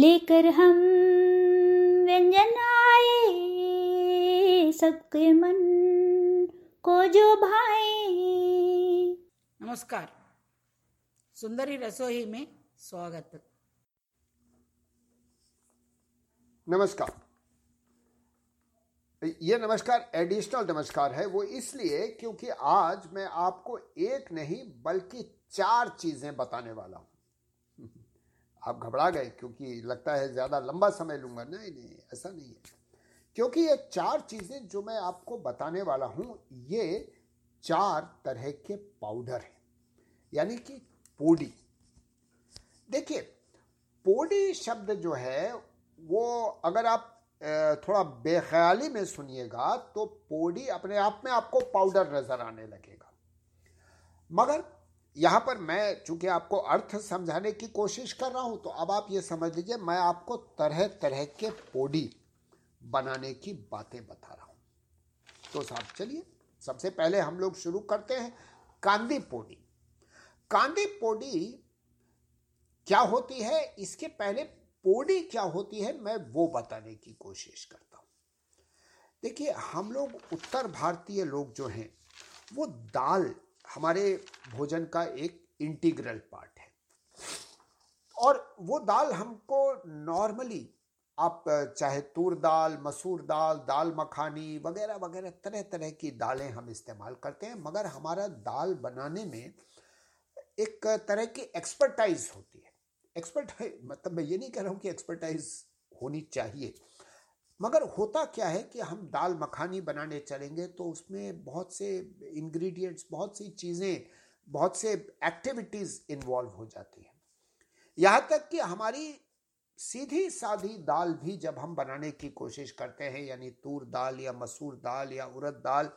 लेकर हम व्यंजन आए। सबके मन को जो भाए। नमस्कार। सुंदरी रसोई में स्वागत। नमस्कार। ये नमस्कार एडिशनल नमस्कार है। वो इसलिए क्योंकि आज मैं आपको एक नहीं बल्कि चार चीज़ें बताने वाला हूँ। आप घबरा गए, क्योंकि लगता है ज़्यादा लंबा समय लूँगा। नहीं नहीं, ऐसा नहीं है। क्योंकि ये चार चीज़ें जो मैं आपको बताने वाला हूँ, ये चार तरह के पाउडर हैं, यानी कि पोडी। देखिए, पोडी शब्द जो है, वो अगर आप थोड़ा बेख्याली में सुनिएगा तो पोडी अपने आप में आपको पाउडर नज़र आने लगेगा। मगर यहाँ पर मैं, चूँकि आपको अर्थ समझाने की कोशिश कर रहा हूँ तो अब आप ये समझ लीजिए, मैं आपको तरह तरह के पोडी बनाने की बातें बता रहा हूँ। तो साहब, चलिए, सबसे पहले हम लोग शुरू करते हैं कांदी पोडी। कांदी पोडी क्या होती है? इसके पहले पोडी क्या होती है, मैं वो बताने की कोशिश करता हूँ। देखिए, हम लोग उत्तर भारतीय लोग जो हैं, वो दाल हमारे भोजन का एक इंटीग्रल पार्ट है। और वो दाल हमको नॉर्मली आप, चाहे तूर दाल, मसूर दाल दाल मखानी वगैरह वगैरह तरह तरह की दालें हम इस्तेमाल करते हैं, मगर हमारा दाल बनाने में एक तरह की एक्सपर्टाइज होती है। एक्सपर्ट मतलब मैं ये नहीं कह रहा हूँ कि एक्सपर्टाइज होनी चाहिए। मगर होता क्या है कि हम दाल मखानी बनाने चलेंगे तो उसमें बहुत से इंग्रेडिएंट्स बहुत सी चीज़ें, बहुत से एक्टिविटीज़ इन्वॉल्व हो जाती हैं। यहाँ तक कि हमारी सीधी साधी दाल भी जब हम बनाने की कोशिश करते हैं, यानी तूर दाल या मसूर दाल या उड़द दाल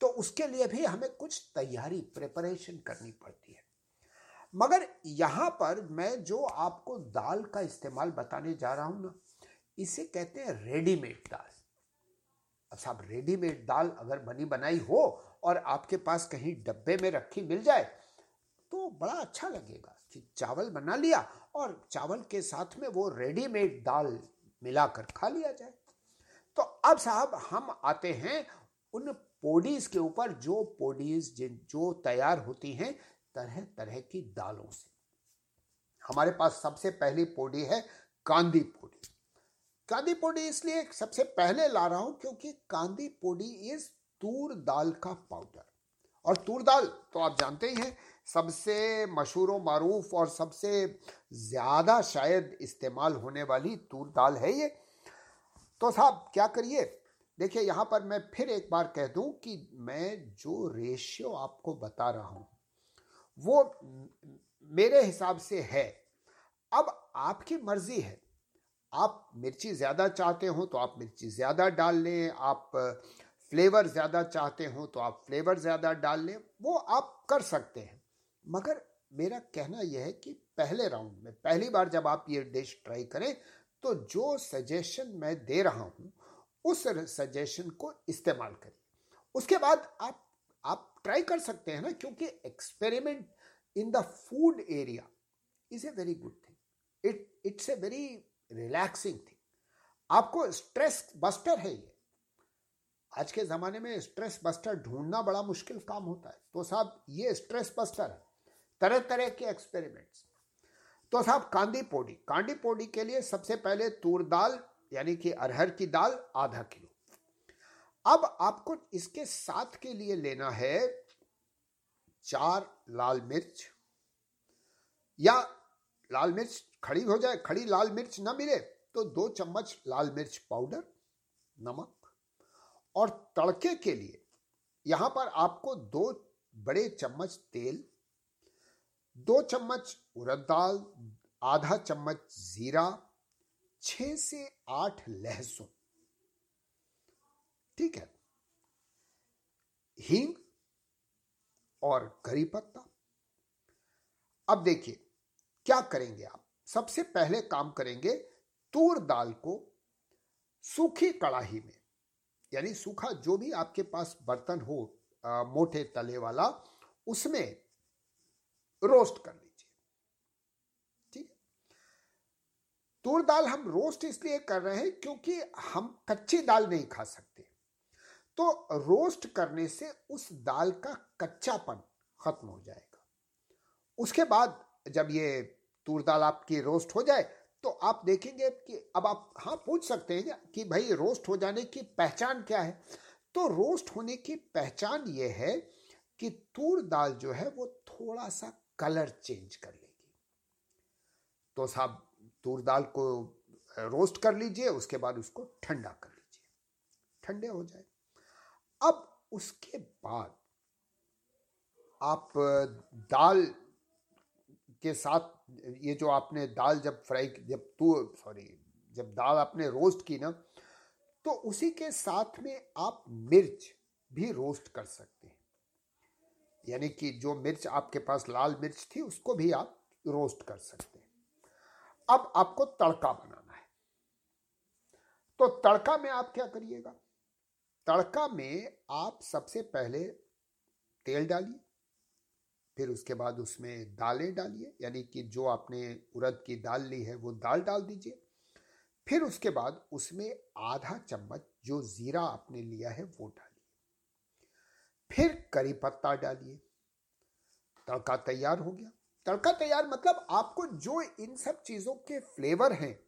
तो उसके लिए भी हमें कुछ तैयारी प्रिपरेशन करनी पड़ती है। मगर यहाँ पर मैं जो आपको दाल का इस्तेमाल बताने जा रहा हूँ ना इसे कहते हैं रेडीमेड दाल। अब साहब रेडीमेड दाल अगर बनी बनाई हो और आपके पास कहीं डब्बे में रखी मिल जाए तो बड़ा अच्छा लगेगा कि चावल बना लिया और चावल के साथ में वो रेडीमेड दाल मिलाकर खा लिया जाए। तो अब साहब हम आते हैं उन पोडीज के ऊपर, जो पोडीज जिन, जो तैयार होती हैं तरह तरह की दालों से। हमारे पास सबसे पहली पोडी है कांदी पोडी। कांदी पोडी इसलिए सबसे पहले ला रहा हूँ क्योंकि कांदी पोडी इज़ तूर दाल का पाउडर और तूर दाल तो आप जानते ही हैं, सबसे मशहूर, मारूफ और सबसे ज़्यादा शायद इस्तेमाल होने वाली तूर दाल है ये। तो साहब, क्या करिए? देखिए, यहाँ पर मैं फिर एक बार कह दूँ कि मैं जो रेशियो आपको बता रहा हूँ, वो मेरे हिसाब से है। अब आपकी मर्ज़ी है। आप मिर्ची ज़्यादा चाहते हो तो आप मिर्ची ज़्यादा डाल लें, आप फ्लेवर ज़्यादा चाहते हो तो आप फ्लेवर ज़्यादा डाल लें, वो आप कर सकते हैं। मगर मेरा कहना यह है कि पहले राउंड में, पहली बार जब आप ये डिश ट्राई करें तो जो सजेशन मैं दे रहा हूँ, उस सजेशन को इस्तेमाल करिए उसके बाद आप आप ट्राई कर सकते हैं ना, क्योंकि experiment in the food area is a very good thing. It, it's a very relaxing थी। आपको स्ट्रेस बस्टर है ये। आज के ज़माने में स्ट्रेस बस्टर ढूंढना बड़ा मुश्किल काम होता है। तो साहब, ये स्ट्रेस बस्टर है। तरह तरह के एक्सपेरिमेंट्स। तो साहब, कांदी पोडी। कांदी पोडी के लिए सबसे पहले तूर दाल, यानी कि अरहर की दाल, आधा किलो। अब आपको इसके साथ के लिए लेना है चार लाल मिर्च या लाल मिर्च खड़ी हो जाए, खड़ी लाल मिर्च ना मिले तो दो चम्मच लाल मिर्च पाउडर, नमक, और तड़के के लिए यहाँ पर आपको दो बड़े चम्मच तेल, दो चम्मच उड़द दाल, आधा चम्मच जीरा छ से आठ लहसुन। ठीक है? हींग और करी पत्ता। अब देखिए क्या करेंगे आप? सबसे पहले काम करेंगे तूर दाल को सूखी कड़ाही में यानी सूखा जो भी आपके पास बर्तन हो आ, मोटे तले वाला उसमें रोस्ट कर लीजिए। ठीक तूर दाल हम रोस्ट इसलिए कर रहे हैं क्योंकि हम कच्ची दाल नहीं खा सकते। तो रोस्ट करने से उस दाल का कच्चापन खत्म हो जाएगा। उसके बाद जब ये तूर दाल आपकी रोस्ट हो जाए तो आप देखेंगे कि अब आप हाँ पूछ सकते हैं कि भाई रोस्ट हो जाने की पहचान क्या है? तो रोस्ट होने की पहचान ये है कि तूर दाल जो है वो थोड़ा सा कलर चेंज कर लेगी। तो साहब तूर दाल को रोस्ट कर लीजिए, उसके बाद उसको ठंडा कर लीजिए। ठंडे हो जाए। अब उसके बाद आप दाल के साथ ये जो आपने दाल जब फ्राई जब तू सॉरी जब दाल आपने रोस्ट की ना तो उसी के साथ में आप मिर्च भी रोस्ट कर सकते हैं। यानी कि जो मिर्च आपके पास लाल मिर्च थी, उसको भी आप रोस्ट कर सकते हैं। अब आपको तड़का बनाना है। तो तड़का में आप क्या करिएगा? तड़का में आप सबसे पहले तेल डालिए। फिर उसके बाद उसमें दालें डालिए, यानी कि जो आपने उड़द की दाल ली है, वो दाल डाल दीजिए। फिर उसके बाद उसमें आधा चम्मच जो ज़ीरा आपने लिया है, वो डालिए। फिर करी पत्ता डालिए। तड़का तैयार हो गया। तड़का तैयार मतलब आपको जो इन सब चीज़ों के फ्लेवर हैं,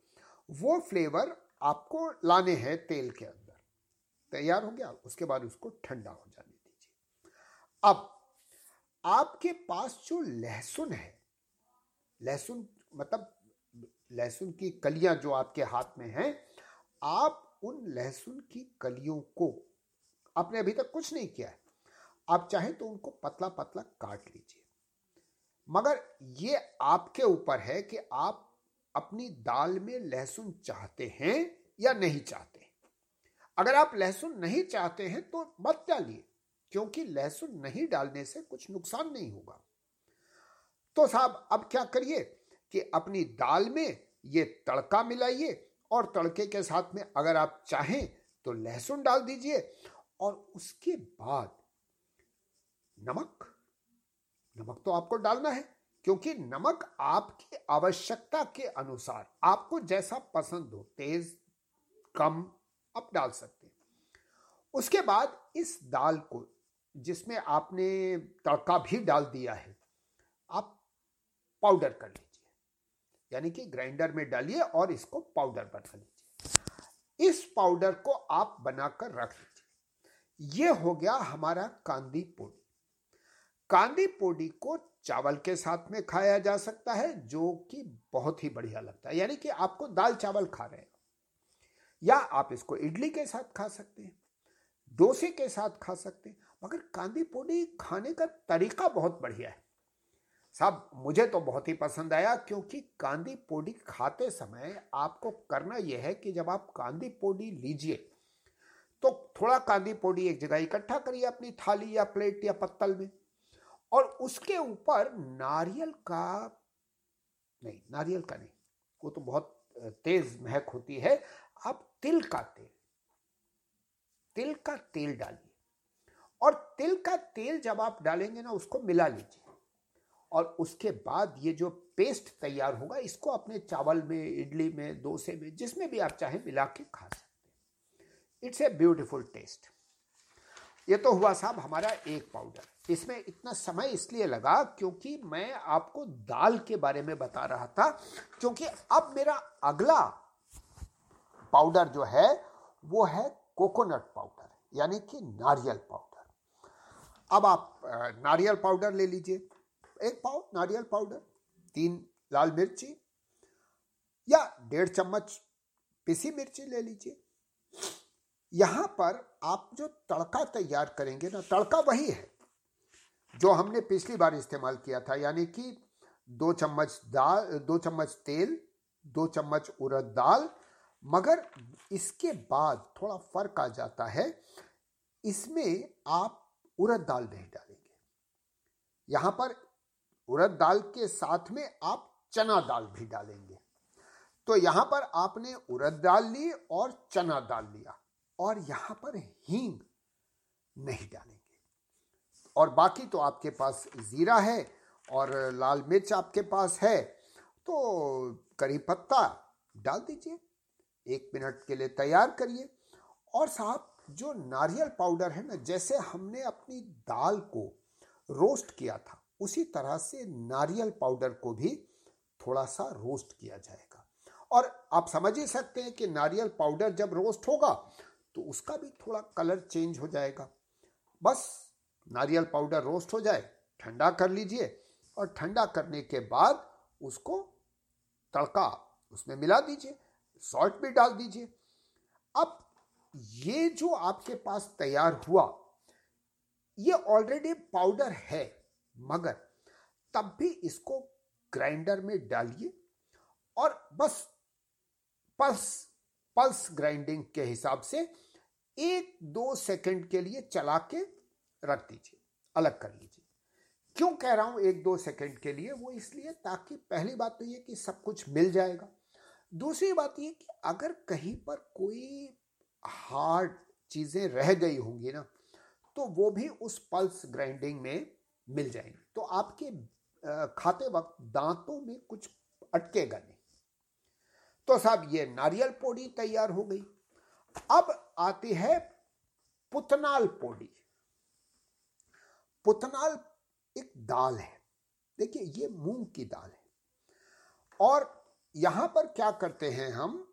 वो फ्लेवर आपको लाने हैं तेल के अंदर। तैयार हो गया, उसके बाद उसको ठंडा हो जाने दीजिए। अब आपके पास जो लहसुन है, लहसुन मतलब लहसुन की कलियाँ जो आपके हाथ में हैं, आप उन लहसुन की कलियों को, आपने अभी तक कुछ नहीं किया है। आप चाहें तो उनको पतला पतला काट लीजिए। मगर ये आपके ऊपर है कि आप अपनी दाल में लहसुन चाहते हैं या नहीं चाहते। अगर आप लहसुन नहीं चाहते हैं तो मत डालिए। क्योंकि लहसुन नहीं डालने से कुछ नुकसान नहीं होगा। तो साहब, अब क्या करिए कि अपनी दाल में ये तड़का मिलाइए और तड़के के साथ में अगर आप चाहें तो लहसुन डाल दीजिए और उसके बाद नमक नमक तो आपको डालना है क्योंकि नमक आपकी आवश्यकता के अनुसार, आपको जैसा पसंद हो, तेज, कम, आप डाल सकते हैं। उसके बाद इस दाल को जिसमें आपने तड़का भी डाल दिया है, आप पाउडर कर लीजिए। यानी कि ग्राइंडर में डालिए और इसको पाउडर बना लीजिए। इस पाउडर को आप बनाकर रख लीजिए यह हो गया हमारा कांदी पोड़ी। कांदी पोड़ी को चावल के साथ में खाया जा सकता है, जो कि बहुत ही बढ़िया लगता है। यानी कि आपको दाल चावल खा रहे हो, या आप इसको इडली के साथ खा सकते हैं, डोसे के साथ खा सकते हैं। मगर कांदी पोड़ी खाने का तरीका बहुत बढ़िया है। साहब, मुझे तो बहुत ही पसंद आया क्योंकि कांदी पोड़ी खाते समय आपको करना यह है कि जब आप कांदी पोड़ी लीजिए तो थोड़ा कांदी पोड़ी एक जगह इकट्ठा करिए अपनी थाली या प्लेट या पत्तल में और उसके ऊपर नारियल का, नहीं, नारियल का नहीं, वो तो बहुत तेज महक होती है। आप तिल का तेल, तिल का तेल डालिए। और तिल का तेल जब आप डालेंगे ना, उसको मिला लीजिए। और उसके बाद ये जो पेस्ट तैयार होगा, इसको अपने चावल में, इडली में, डोसे में, जिसमें भी आप चाहें मिला के खा सकते इट्स ए ब्यूटिफुल टेस्ट ये तो हुआ साहब हमारा एक पाउडर इसमें इतना समय इसलिए लगा क्योंकि मैं आपको दाल के बारे में बता रहा था, क्योंकि अब मेरा अगला पाउडर जो है, वो है कोकोनट पाउडर यानी कि नारियल पाउडर अब आप नारियल पाउडर ले लीजिए। एक पाव नारियल पाउडर, तीन लाल मिर्ची, या डेढ़ चम्मच पिसी मिर्ची ले लीजिए। यहाँ पर आप जो तड़का तैयार करेंगे ना, तड़का वही है जो हमने पिछली बार इस्तेमाल किया था। यानी कि दो चम्मच दाल, दो चम्मच तेल, दो चम्मच उड़द दाल, मगर इसके बाद थोड़ा फ़र्क आ जाता है। इसमें आप उड़द दाल नहीं डालेंगे। यहाँ पर उड़द दाल के साथ में आप चना दाल भी डालेंगे। तो यहाँ पर आपने उड़द दाल ली और चना दाल लिया और यहाँ पर हींग नहीं डालेंगे। और बाकी तो आपके पास ज़ीरा है और लाल मिर्च आपके पास है। तो करी पत्ता डाल दीजिए। एक मिनट के लिए तैयार करिए और साहब जो नारियल पाउडर है ना, जैसे हमने अपनी दाल को रोस्ट किया था, उसी तरह से नारियल पाउडर को भी थोड़ा सा रोस्ट किया जाएगा। और आप समझ ही सकते हैं कि नारियल पाउडर जब रोस्ट होगा तो उसका भी थोड़ा कलर चेंज हो जाएगा। बस नारियल पाउडर रोस्ट हो जाए, ठंडा कर लीजिए और ठंडा करने के बाद उसको तड़का उसमें मिला दीजिए, सॉल्ट भी डाल दीजिए। ये जो आपके पास तैयार हुआ, ये ऑलरेडी पाउडर है, मगर तब भी इसको ग्राइंडर में डालिए और बस पल्स पल्स ग्राइंडिंग के हिसाब से एक दो सेकंड के लिए चला के रख दीजिए, अलग कर लीजिए। क्यों कह रहा हूँ एक दो सेकंड के लिए? वो इसलिए ताकि पहली बात तो ये कि सब कुछ मिल जाएगा। दूसरी बात ये कि अगर कहीं पर कोई हार्ड चीज़ें रह गई होंगी ना तो वो भी उस पल्स ग्राइंडिंग में मिल जाएँगी। तो आपके खाते वक्त दांतों में कुछ अटकेगा नहीं तो साहब ये नारियल पोड़ी तैयार हो गई। अब आती है पुतनाल पोड़ी। पुतनाल एक दाल है। देखिए, ये मूंग की दाल है। और यहाँ पर क्या करते हैं हम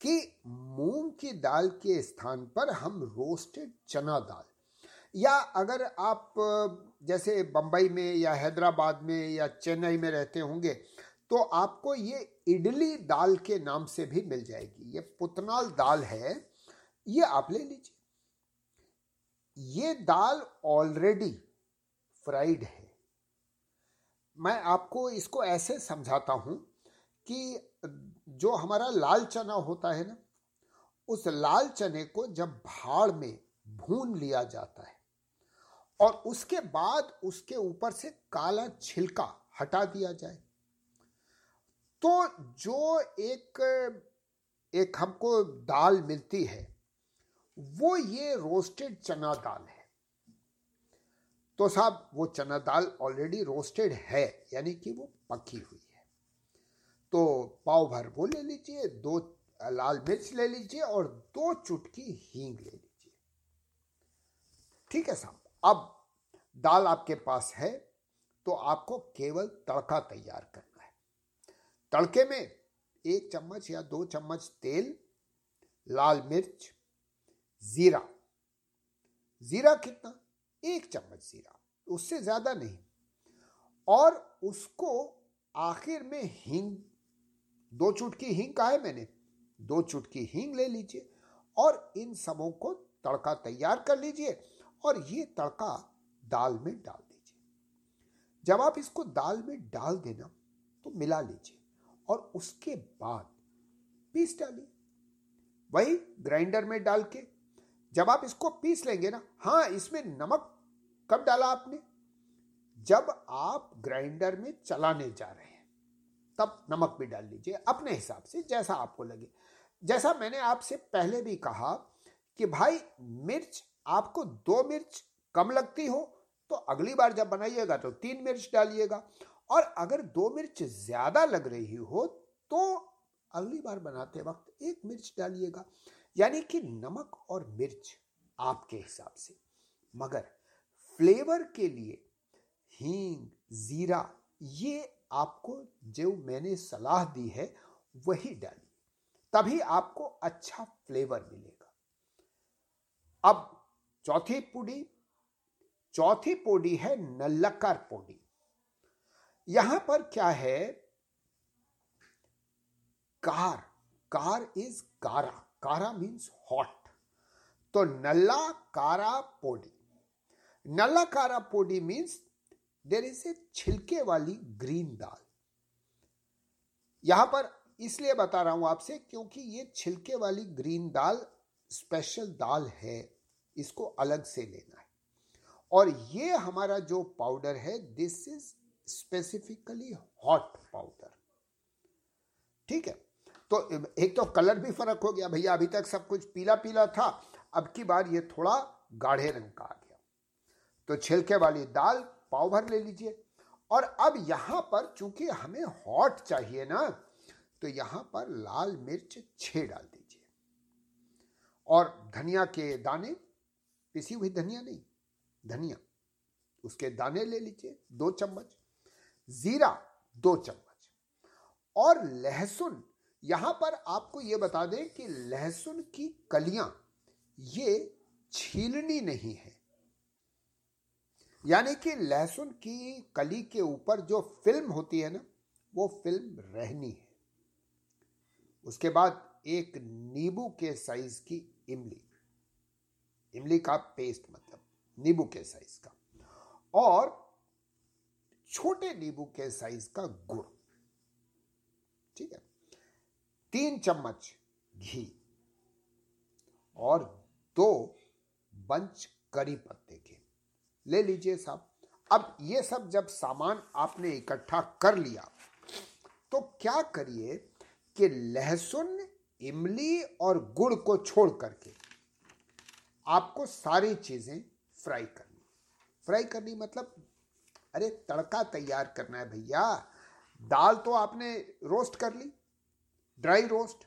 कि मूंग की दाल के स्थान पर हम रोस्टेड चना दाल। या अगर आप, जैसे बंबई में या हैदराबाद में या चेन्नई में रहते होंगे तो आपको ये इडली दाल के नाम से भी मिल जाएगी। ये पुतनाल दाल है, ये आप ले लीजिए। ये दाल ऑलरेडी फ्राइड है। मैं आपको इसको ऐसे समझाता हूँ कि जो हमारा लाल चना होता है ना, उस लाल चने को जब भाड़ में भून लिया जाता है और उसके बाद उसके ऊपर से काला छिलका हटा दिया जाए तो जो एक एक हमको दाल मिलती है, वो ये रोस्टेड चना दाल है। तो साहब, वो चना दाल ऑलरेडी रोस्टेड है, यानी कि वो पकी हुई तो पाव भर वो ले लीजिए, दो लाल मिर्च ले लीजिए और दो चुटकी हींग ले लीजिए। ठीक है साहब, अब दाल आपके पास है तो आपको केवल तड़का तैयार करना है। तड़के में एक चम्मच या दो चम्मच तेल, लाल मिर्च, जीरा। जीरा कितना? एक चम्मच जीरा, उससे ज़्यादा नहीं। और उसको आखिर में हींग दो चुटकी हींग का है मैंने? दो चुटकी हींग ले लीजिए और इन सबों को तड़का तैयार कर लीजिए और ये तड़का दाल में डाल दीजिए। जब आप इसको दाल में डाल देना तो मिला लीजिए और उसके बाद पीस डालिए। वही ग्राइंडर में डाल के जब आप इसको पीस लेंगे ना हाँ इसमें नमक कब डाला आपने? जब आप ग्राइंडर में चलाने जा रहे हैं। तब नमक भी डाल लीजिए, अपने हिसाब से जैसा आपको लगे। जैसा मैंने आपसे पहले भी कहा कि भाई, मिर्च, आपको दो मिर्च कम लगती हो तो अगली बार जब बनाइएगा तो तीन मिर्च डालिएगा। और अगर दो मिर्च ज़्यादा लग रही हो तो अगली बार बनाते वक्त एक मिर्च डालिएगा। यानी कि नमक और मिर्च आपके हिसाब से। मगर फ्लेवर के लिए हींग, जीरा, ये आपको जो मैंने सलाह दी है, वही डालिए तभी आपको अच्छा फ्लेवर मिलेगा। अब चौथी पुड़ी, चौथी पोडी है नल्लकर पोडी। यहाँ पर क्या है? कार कार इज़ कारा कारा मीन्स हॉट तो नल्ला कारा पोडी। नल्ला कारा पोडी मीन्स देर इज़ ए छिलके वाली ग्रीन दाल। यहाँ पर इसलिए बता रहा हूँ आपसे क्योंकि ये छिलके वाली ग्रीन दाल स्पेशल दाल है, इसको अलग से लेना है। और ये हमारा जो पाउडर है this is specifically hot powder ठीक है? तो एक तो कलर भी फ़र्क हो गया, भैया अभी तक सब कुछ पीला पीला था, अब की बार ये थोड़ा गाढ़े रंग का आ गया। तो छिलके वाली दाल पाव भर ले लीजिए। और अब यहाँ पर चूँकि हमें हॉट चाहिए ना तो यहाँ पर लाल मिर्च छह डाल दीजिए। और धनिया के दाने, पिसी हुई धनिया नहीं, धनिया, उसके दाने ले लीजिए, दो चम्मच। जीरा, दो चम्मच। और लहसुन, यहाँ पर आपको ये बता दें कि लहसुन की कलियाँ, ये छीलनी नहीं है। यानी कि लहसुन की कली के ऊपर जो फ़िल्म होती है ना, वो फ़िल्म रहनी है। उसके बाद एक नींबू के साइज़ की इमली। इमली का पेस्ट मतलब नींबू के साइज़ का। और छोटे नींबू के साइज़ का गुड़। ठीक है? तीन चम्मच घी और दो बंच करी पत्ते के। ले लीजिए साहब। अब ये सब जब सामान आपने इकट्ठा कर लिया तो क्या करिए कि लहसुन, इमली और गुड़ को छोड़ करके आपको सारी चीज़ें फ्राई करनी। फ्राई करनी मतलब अरे तड़का तैयार करना है भैया। दाल तो आपने रोस्ट कर ली, ड्राई रोस्ट,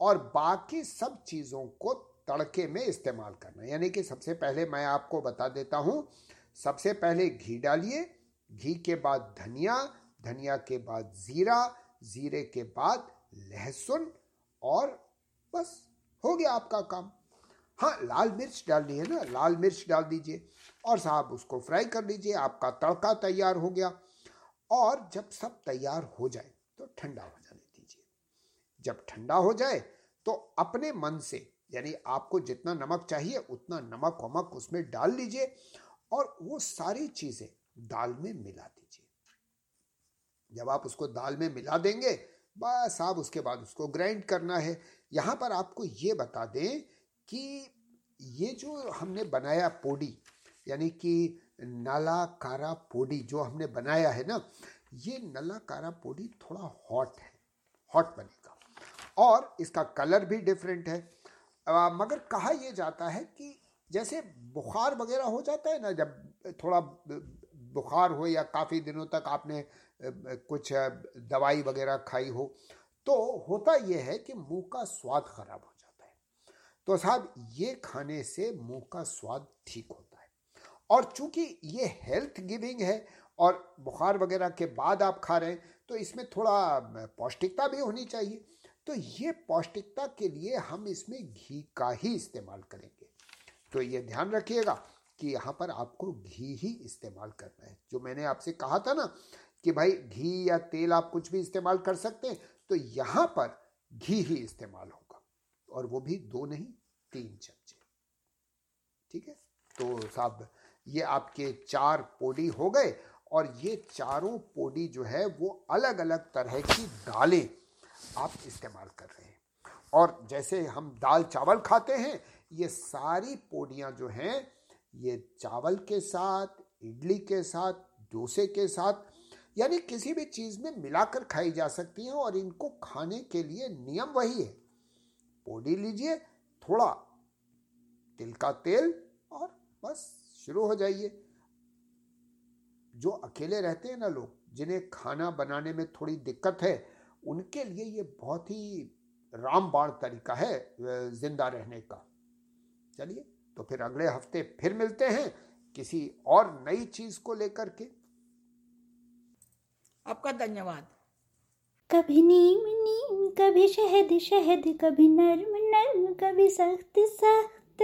और बाकी सब चीज़ों को तड़के में इस्तेमाल करना। यानी कि सबसे पहले मैं आपको बता देता हूँ सबसे पहले घी डालिए। घी के बाद धनिया धनिया के बाद जीरा, जीरे के बाद लहसुन और बस, हो गया आपका काम। हाँ लाल मिर्च डालनी है ना? लाल मिर्च डाल दीजिए और साहब उसको फ्राई कर लीजिए। आपका तड़का तैयार हो गया और जब सब तैयार हो जाए तो ठंडा हो जाने दीजिए। जब ठंडा हो जाए तो अपने मन से, यानी आपको जितना नमक चाहिए उतना नमक वमक उसमें डाल लीजिए। और वो सारी चीज़ें दाल में मिला दीजिए। जब आप उसको दाल में मिला देंगे बस आप उसके बाद उसको ग्राइंड करना है। यहाँ पर आपको ये बता दें कि ये जो हमने बनाया पोडी यानी कि नला कारा पोडी जो हमने बनाया है ना ये नला कारा पोडी थोड़ा हॉट है हॉट बनेगा। और इसका कलर भी डिफरेंट है। आ, मगर कहा यह जाता है कि जैसे बुखार वगैरह हो जाता है ना, जब थोड़ा बुखार हो या काफ़ी दिनों तक आपने कुछ दवाई वगैरह खाई हो तो होता यह है कि मुँह का स्वाद खराब हो जाता है। तो साहब, ये खाने से मुँह का स्वाद ठीक होता है। और चूँकि ये हेल्थ गिविंग है और बुखार वगैरह के बाद आप खा रहे हैं तो इसमें थोड़ा पौष्टिकता भी होनी चाहिए। तो ये पौष्टिकता के लिए हम इसमें घी का ही इस्तेमाल करेंगे। तो ये ध्यान रखिएगा कि यहाँ पर आपको घी ही इस्तेमाल करना है। जो मैंने आपसे कहा था ना कि भाई घी या तेल आप कुछ भी इस्तेमाल कर सकते हैं तो यहाँ पर घी ही इस्तेमाल होगा। और वो भी दो नहीं, तीन चमचे ठीक है? तो साहब, ये आपके चार पोडी हो गए और ये चारों पोडी जो है वो अलग अलग तरह की दालें आप इस्तेमाल कर रहे हैं। और जैसे हम दाल चावल खाते हैं ये सारी पोडियाँ जो हैं, ये चावल के साथ, इडली के साथ, डोसे के साथ, यानी किसी भी चीज़ में मिलाकर खाई जा सकती हैं और इनको खाने के लिए नियम वही है। पोडी लीजिए, थोड़ा तिल का तेल और बस शुरू हो जाइए। जो अकेले रहते हैं ना लोग, जिन्हें खाना बनाने में थोड़ी दिक्कत है, उनके लिए ये बहुत ही रामबाण तरीका है ज़िंदा रहने का। चलिए तो फिर अगले हफ़्ते फिर मिलते हैं किसी और नई चीज़ को लेकर के। आपका धन्यवाद। कभी नीम नीम कभी शहद शहद कभी नर्म नर्म कभी सख्त सख्त।